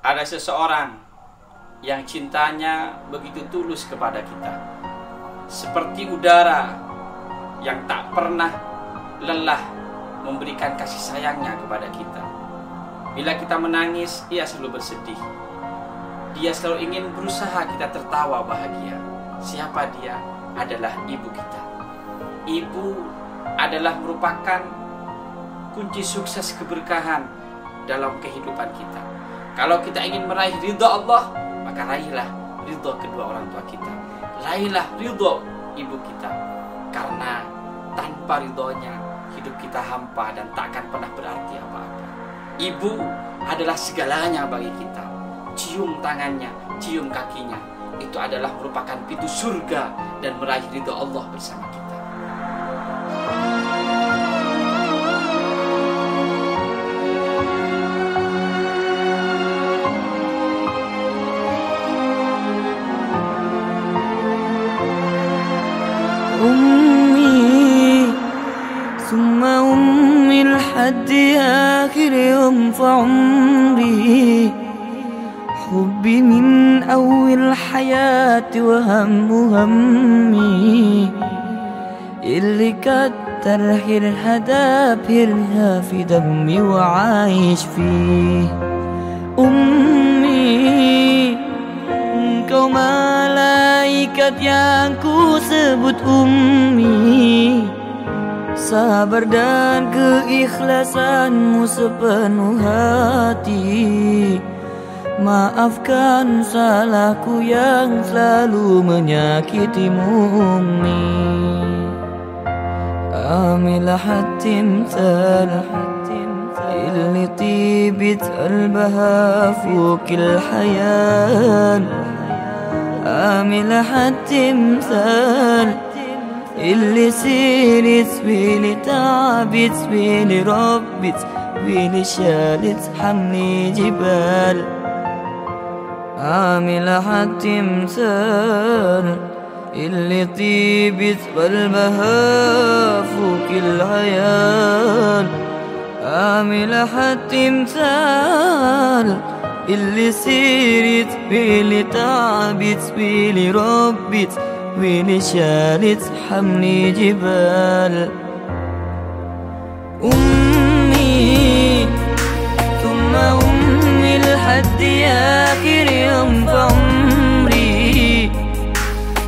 ada seseorang yang cintanya begitu tulus kepada kita. Seperti udara yang tak pernah lelah memberikan kasih sayangnya kepada kita. Bila kita menangis, ia selalu bersedih. Dia selalu ingin berusaha kita tertawa bahagia. Siapa dia? Adalah ibu kita. Ibu adalah merupakan kunci sukses keberkahan dalam kehidupan kita. Kalau kita ingin meraih ridha Allah, maka raihlah ridha kedua orang tua kita. Raihlah ridha ibu kita. Karena tanpa ridhonya hidup kita hampa dan tak akan pernah berarti apa-apa. Ibu adalah segalanya bagi kita. Cium tangannya, cium kakinya. Itu adalah merupakan pintu surga dan meraih ridha Allah bersama kita. لحد آخر يوم في عمري حبي من أول حياتي وهم همي. اللي كتر حيرها داب حيرها في دمي وعايش فيه. أمي Engkau malaikat yang ku sebut Ummi Sabar dan keikhlasanmu sepenuh hati Maafkan salahku yang selalu menyakitimu Umi Amilah hatim اللي طيبت قلبها فوق الحياة عاملة حد تمثال اللي سيرت بيلي تعبت بيلي ربت بيلي شالت حملي جبال. عاملة حد تمثال اللي طيبت قلبها فوق العيال. عاملة حد تمثال اللي سيرت بيلي تعبت بيلي ربت وين شالت حملي جبال. أمي ثم أمي لحد آخر يوم في عمري.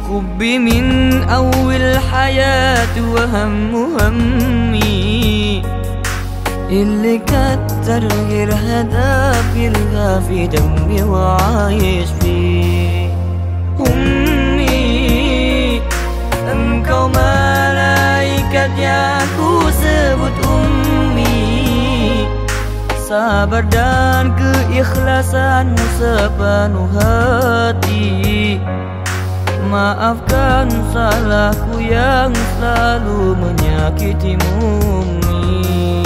حبي من أول حياتي وهم همي. اللي كتر غير هدف يلغى في دمي وعايش فيه. Engkau malaikat yang ku sebut ummi. Sabar dan keikhlasanmu sepenuh hati. Maafkan salahku yang selalu menyakitimu terbalas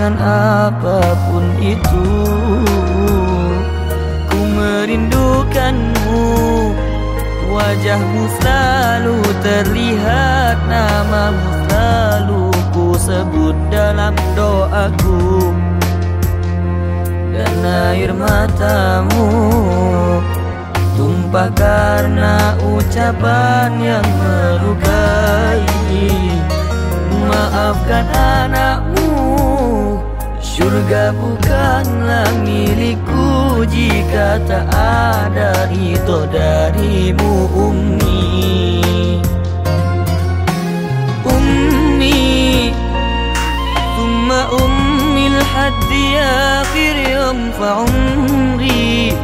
dengan apapun itu Ku merindukanmu. Wajahmu selalu terlihat Namamu selalu ku sebut dalam doaku. Dan air matamu Tumpah karena ucapan yang melukai. Maafkan anakmu Surga bukanlah milikku Jika tak ada itu darimu Ummi Ummi Thumma ummi al-haddi akhir yanfa umri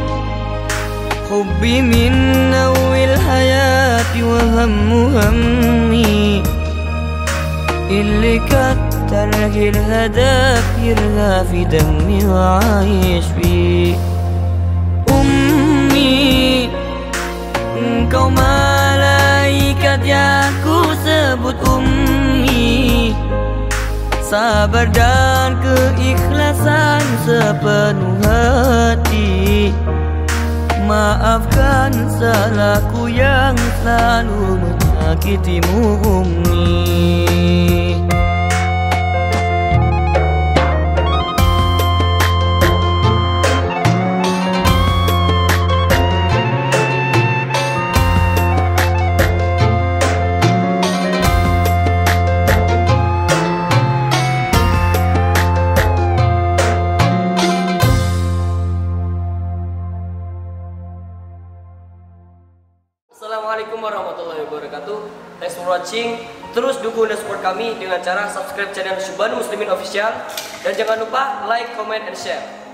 حبي من نوي الحياة وهم همي اللي كتر الهدف يرغى في دمي وعايش فيه أمي malaikat yang ku sebut Ummi Sabar dan keikhlasan sepenuh hati Maafkan salahku yang selalu menyakitimu Ummi watching. Terus dukung dan support kami dengan cara subscribe channel Syubhanu Muslimin Official. Dan jangan lupa like, comment, and share